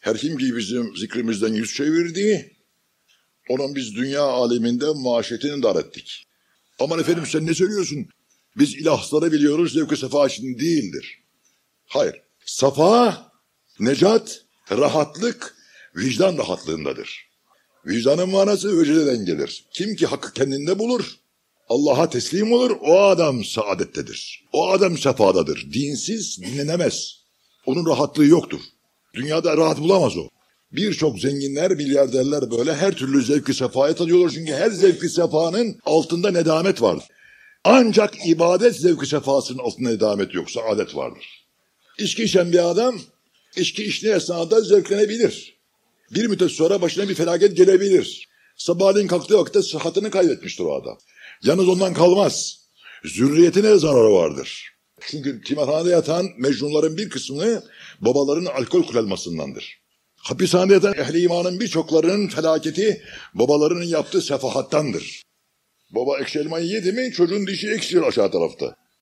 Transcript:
Her kim ki bizim zikrimizden yüz çevirdi, onun biz dünya aleminde maaşetini dar ettik. Aman efendim sen ne söylüyorsun? Biz ilahları biliyoruz, zevk-i sefa için değildir. Hayır. Safa, necat, rahatlık, vicdan rahatlığındadır. Vicdanın manası vecdeden gelir. Kim ki hakkı kendinde bulur, Allah'a teslim olur, o adam saadettedir. O adam sefadadır. Dinsiz dinlenemez. Onun rahatlığı yoktur. Dünyada rahat bulamaz o. Birçok zenginler, milyarderler böyle her türlü zevki sefaya tadıyorlar. Çünkü her zevki sefanın altında nedamet vardır. Ancak ibadet zevki sefasının altında nedamet yok, saadet vardır. İçki içen bir adam, içki içtiği esnada zevklenebilir. Bir müddet sonra başına bir felaket gelebilir. Sabahleyin kalktığı vakitte sıhhatini kaybetmiştir o adam. Yalnız ondan kalmaz. Zürriyetine zararı vardır. Çünkü timarhanede yatan mecnunların bir kısmı babaların alkol kullanmasındandır. Hapishanede yatan ehli imanın birçoklarının felaketi babalarının yaptığı sefahattandır. Baba ekşi elmayı yedi mi çocuğun dişi ekşir aşağı tarafta.